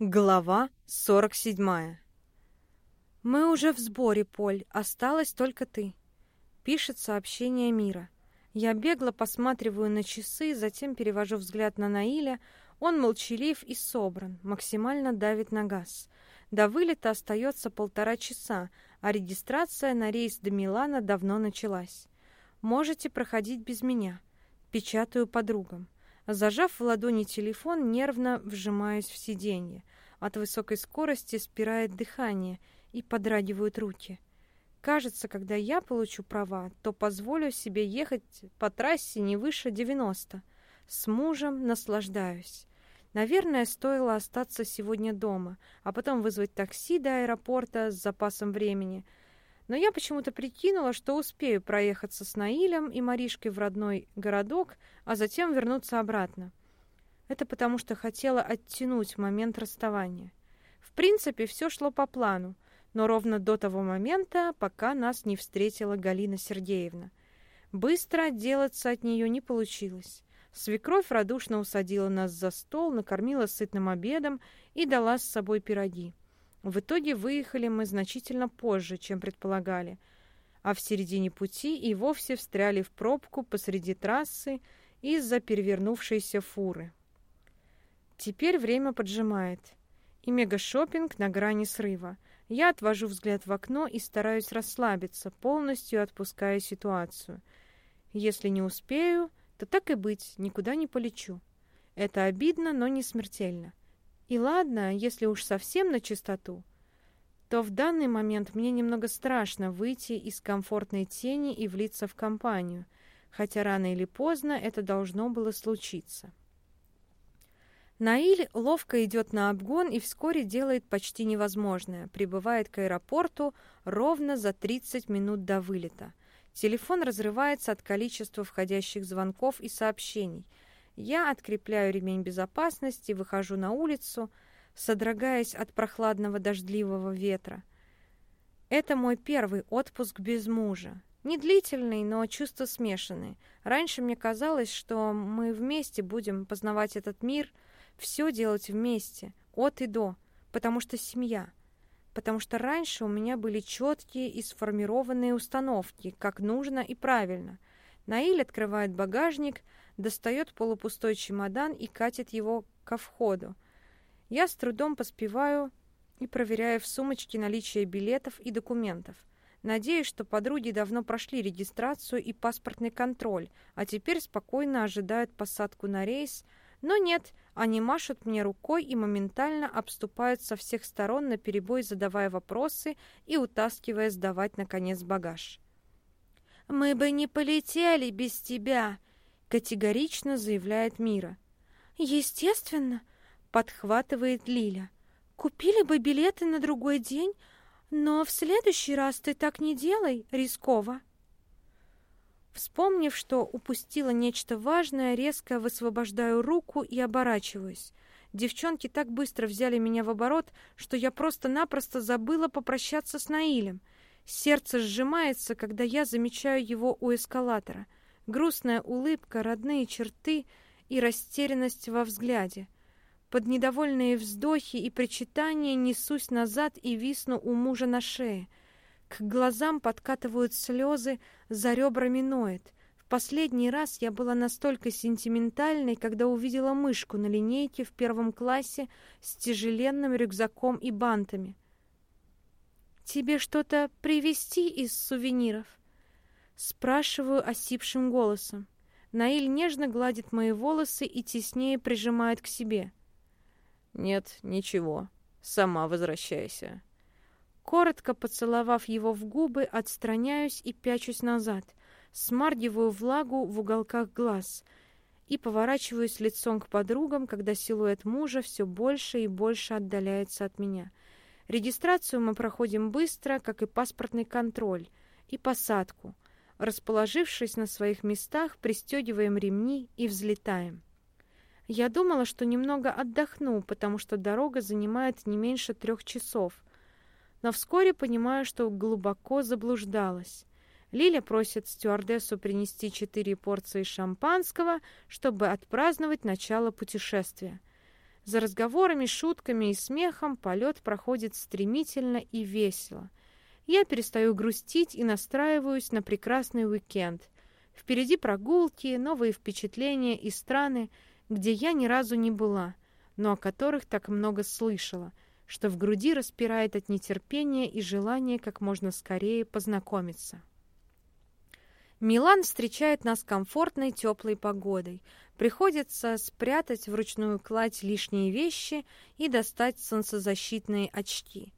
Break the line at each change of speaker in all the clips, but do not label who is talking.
Глава 47 «Мы уже в сборе, Поль. Осталась только ты», — пишет сообщение Мира. Я бегло посматриваю на часы, затем перевожу взгляд на Наиля. Он молчалив и собран, максимально давит на газ. До вылета остается полтора часа, а регистрация на рейс до Милана давно началась. Можете проходить без меня. Печатаю подругам. Зажав в ладони телефон, нервно вжимаюсь в сиденье. От высокой скорости спирает дыхание и подрагивают руки. Кажется, когда я получу права, то позволю себе ехать по трассе не выше 90. С мужем наслаждаюсь. Наверное, стоило остаться сегодня дома, а потом вызвать такси до аэропорта с запасом времени – но я почему-то прикинула, что успею проехаться с Наилем и Маришкой в родной городок, а затем вернуться обратно. Это потому что хотела оттянуть момент расставания. В принципе, все шло по плану, но ровно до того момента, пока нас не встретила Галина Сергеевна. Быстро отделаться от нее не получилось. Свекровь радушно усадила нас за стол, накормила сытным обедом и дала с собой пироги. В итоге выехали мы значительно позже, чем предполагали, а в середине пути и вовсе встряли в пробку посреди трассы из-за перевернувшейся фуры. Теперь время поджимает, и мегашопинг на грани срыва. Я отвожу взгляд в окно и стараюсь расслабиться, полностью отпуская ситуацию. Если не успею, то так и быть, никуда не полечу. Это обидно, но не смертельно. И ладно, если уж совсем на чистоту, то в данный момент мне немного страшно выйти из комфортной тени и влиться в компанию, хотя рано или поздно это должно было случиться. Наиль ловко идет на обгон и вскоре делает почти невозможное. Прибывает к аэропорту ровно за 30 минут до вылета. Телефон разрывается от количества входящих звонков и сообщений – я открепляю ремень безопасности, выхожу на улицу, содрогаясь от прохладного дождливого ветра. Это мой первый отпуск без мужа. Не длительный, но чувства смешанные. Раньше мне казалось, что мы вместе будем познавать этот мир, все делать вместе, от и до, потому что семья. Потому что раньше у меня были четкие и сформированные установки, как нужно и правильно. Наиль открывает багажник — достает полупустой чемодан и катит его ко входу. Я с трудом поспеваю и проверяю в сумочке наличие билетов и документов. Надеюсь, что подруги давно прошли регистрацию и паспортный контроль, а теперь спокойно ожидают посадку на рейс. Но нет, они машут мне рукой и моментально обступают со всех сторон, наперебой задавая вопросы и утаскивая сдавать, наконец, багаж. «Мы бы не полетели без тебя!» Категорично заявляет Мира. Естественно, подхватывает Лиля. Купили бы билеты на другой день, но в следующий раз ты так не делай, рисково. Вспомнив, что упустила нечто важное, резко высвобождаю руку и оборачиваюсь. Девчонки так быстро взяли меня в оборот, что я просто-напросто забыла попрощаться с Наилем. Сердце сжимается, когда я замечаю его у эскалатора — грустная улыбка, родные черты и растерянность во взгляде. Под недовольные вздохи и причитания несусь назад и висну у мужа на шее. К глазам подкатывают слезы, за ребрами ноет. В последний раз я была настолько сентиментальной, когда увидела мышку на линейке в первом классе с тяжеленным рюкзаком и бантами. «Тебе что-то привезти из сувениров?» Спрашиваю осипшим голосом. Наиль нежно гладит мои волосы и теснее прижимает к себе.
«Нет, ничего. Сама возвращайся».
Коротко поцеловав его в губы, отстраняюсь и пячусь назад. Смаргиваю влагу в уголках глаз и поворачиваюсь лицом к подругам, когда силуэт мужа все больше и больше отдаляется от меня. Регистрацию мы проходим быстро, как и паспортный контроль, и посадку — Расположившись на своих местах, пристегиваем ремни и взлетаем. Я думала, что немного отдохну, потому что дорога занимает не меньше трех часов. Но вскоре понимаю, что глубоко заблуждалась. Лиля просит стюардессу принести четыре порции шампанского, чтобы отпраздновать начало путешествия. За разговорами, шутками и смехом полет проходит стремительно и весело. Я перестаю грустить и настраиваюсь на прекрасный уикенд. Впереди прогулки, новые впечатления и страны, где я ни разу не была, но о которых так много слышала, что в груди распирает от нетерпения и желания как можно скорее познакомиться. Милан встречает нас комфортной теплой погодой. Приходится спрятать в ручную кладь лишние вещи и достать солнцезащитные очки.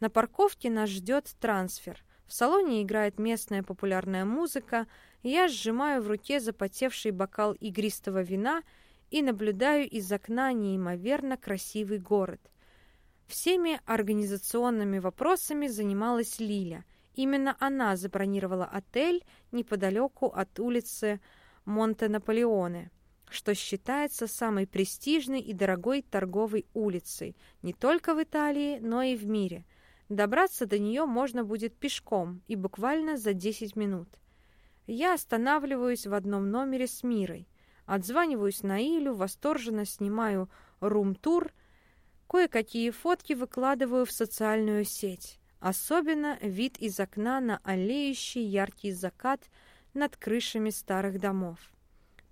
На парковке нас ждет трансфер. В салоне играет местная популярная музыка, я сжимаю в руке запотевший бокал игристого вина и наблюдаю из окна неимоверно красивый город. Всеми организационными вопросами занималась Лиля. Именно она забронировала отель неподалеку от улицы Монте-Наполеоне, что считается самой престижной и дорогой торговой улицей не только в Италии, но и в мире – Добраться до нее можно будет пешком и буквально за 10 минут. Я останавливаюсь в одном номере с Мирой, отзваниваюсь на Илю, восторженно снимаю рум-тур, кое-какие фотки выкладываю в социальную сеть. Особенно вид из окна на аллеющий яркий закат над крышами старых домов.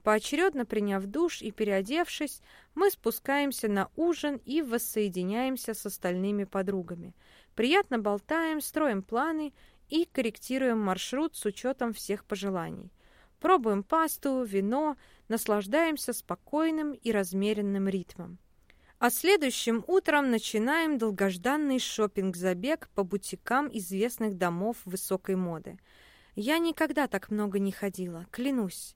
Поочередно приняв душ и переодевшись, мы спускаемся на ужин и воссоединяемся с остальными подругами – Приятно болтаем, строим планы и корректируем маршрут с учетом всех пожеланий. Пробуем пасту, вино, наслаждаемся спокойным и размеренным ритмом. А следующим утром начинаем долгожданный шопинг-забег по бутикам известных домов высокой моды. Я никогда так много не ходила, клянусь.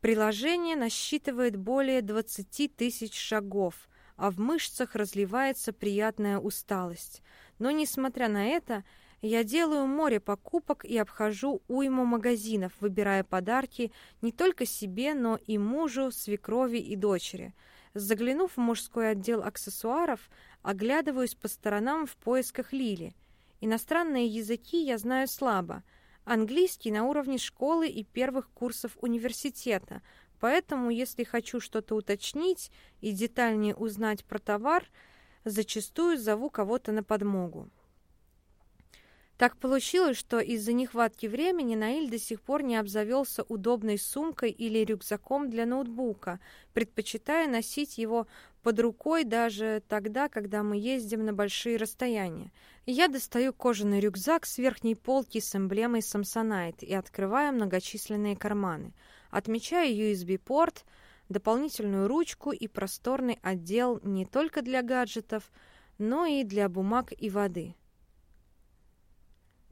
Приложение насчитывает более 20 тысяч шагов, а в мышцах разливается приятная усталость – но, несмотря на это, я делаю море покупок и обхожу уйму магазинов, выбирая подарки не только себе, но и мужу, свекрови и дочери. Заглянув в мужской отдел аксессуаров, оглядываюсь по сторонам в поисках Лили. Иностранные языки я знаю слабо. Английский на уровне школы и первых курсов университета, поэтому, если хочу что-то уточнить и детальнее узнать про товар – зачастую зову кого-то на подмогу. Так получилось, что из-за нехватки времени Наиль до сих пор не обзавелся удобной сумкой или рюкзаком для ноутбука, предпочитая носить его под рукой даже тогда, когда мы ездим на большие расстояния. Я достаю кожаный рюкзак с верхней полки с эмблемой Samsonite и открываю многочисленные карманы. Отмечаю USB-порт, дополнительную ручку и просторный отдел не только для гаджетов, но и для бумаг и воды.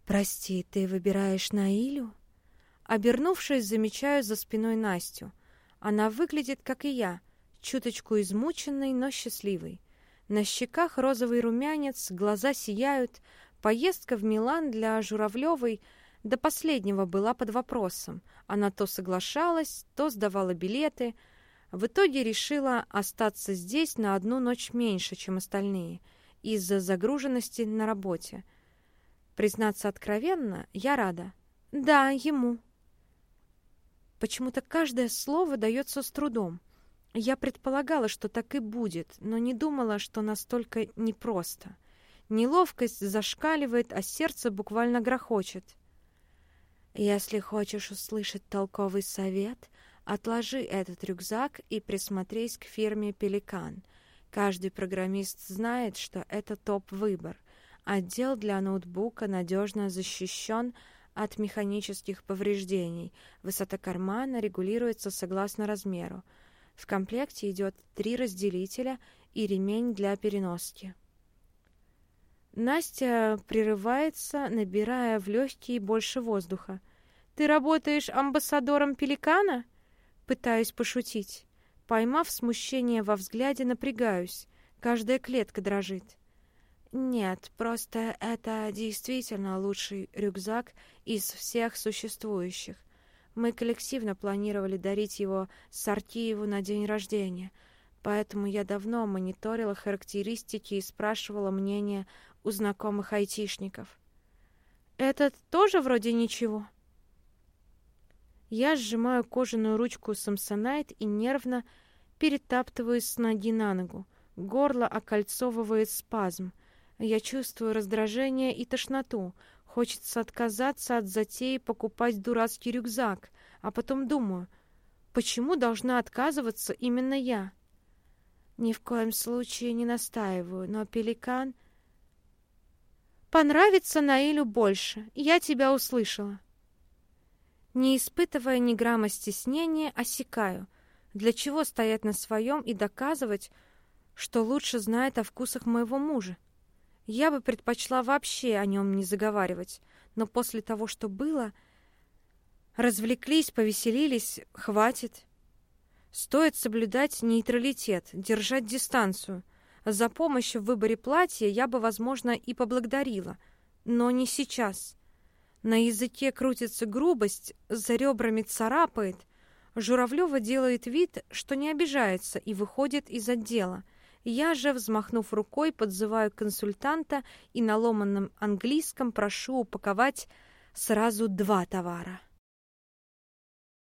«Прости, ты выбираешь Наилю?» Обернувшись, замечаю за спиной Настю. Она выглядит, как и я, чуточку измученной, но счастливой. На щеках розовый румянец, глаза сияют. Поездка в Милан для Журавлевой до последнего была под вопросом. Она то соглашалась, то сдавала билеты — в итоге решила остаться здесь на одну ночь меньше, чем остальные, из-за загруженности на работе. Признаться откровенно, я рада. Да, ему. Почему-то каждое слово дается с трудом. Я предполагала, что так и будет, но не думала, что настолько непросто. Неловкость зашкаливает, а сердце буквально грохочет. Если хочешь услышать толковый совет, Отложи этот рюкзак и присмотрись к фирме «Пеликан». Каждый программист знает, что это топ-выбор. Отдел для ноутбука надежно защищен от механических повреждений. Высота кармана регулируется согласно размеру. В комплекте идет три разделителя и ремень для переноски. Настя прерывается, набирая в легкие больше воздуха. «Ты работаешь амбассадором Пеликана?» Пытаюсь пошутить. Поймав смущение во взгляде, напрягаюсь. Каждая клетка дрожит. Нет, просто это действительно лучший рюкзак из всех существующих. Мы коллективно планировали дарить его Сартиеву на день рождения, поэтому я давно мониторила характеристики и спрашивала мнение у знакомых айтишников. «Этот тоже вроде ничего?» Я сжимаю кожаную ручку Самсонайт и нервно перетаптываюсь с ноги на ногу. Горло окольцовывает спазм. Я чувствую раздражение и тошноту. Хочется отказаться от затеи покупать дурацкий рюкзак, а потом думаю, почему должна отказываться именно я? Ни в коем случае не настаиваю, но пеликан... Понравится Наилю больше, я тебя услышала. Не испытывая ни грамма стеснения, осекаю. Для чего стоять на своем и доказывать, что лучше знает о вкусах моего мужа? Я бы предпочла вообще о нем не заговаривать, но после того, что было, развлеклись, повеселились, хватит. Стоит соблюдать нейтралитет, держать дистанцию. За помощь в выборе платья я бы, возможно, и поблагодарила, но не сейчас. На языке крутится грубость, за ребрами царапает. Журавлева делает вид, что не обижается и выходит из отдела. Я же, взмахнув рукой, подзываю консультанта и на ломаном английском прошу упаковать сразу два товара.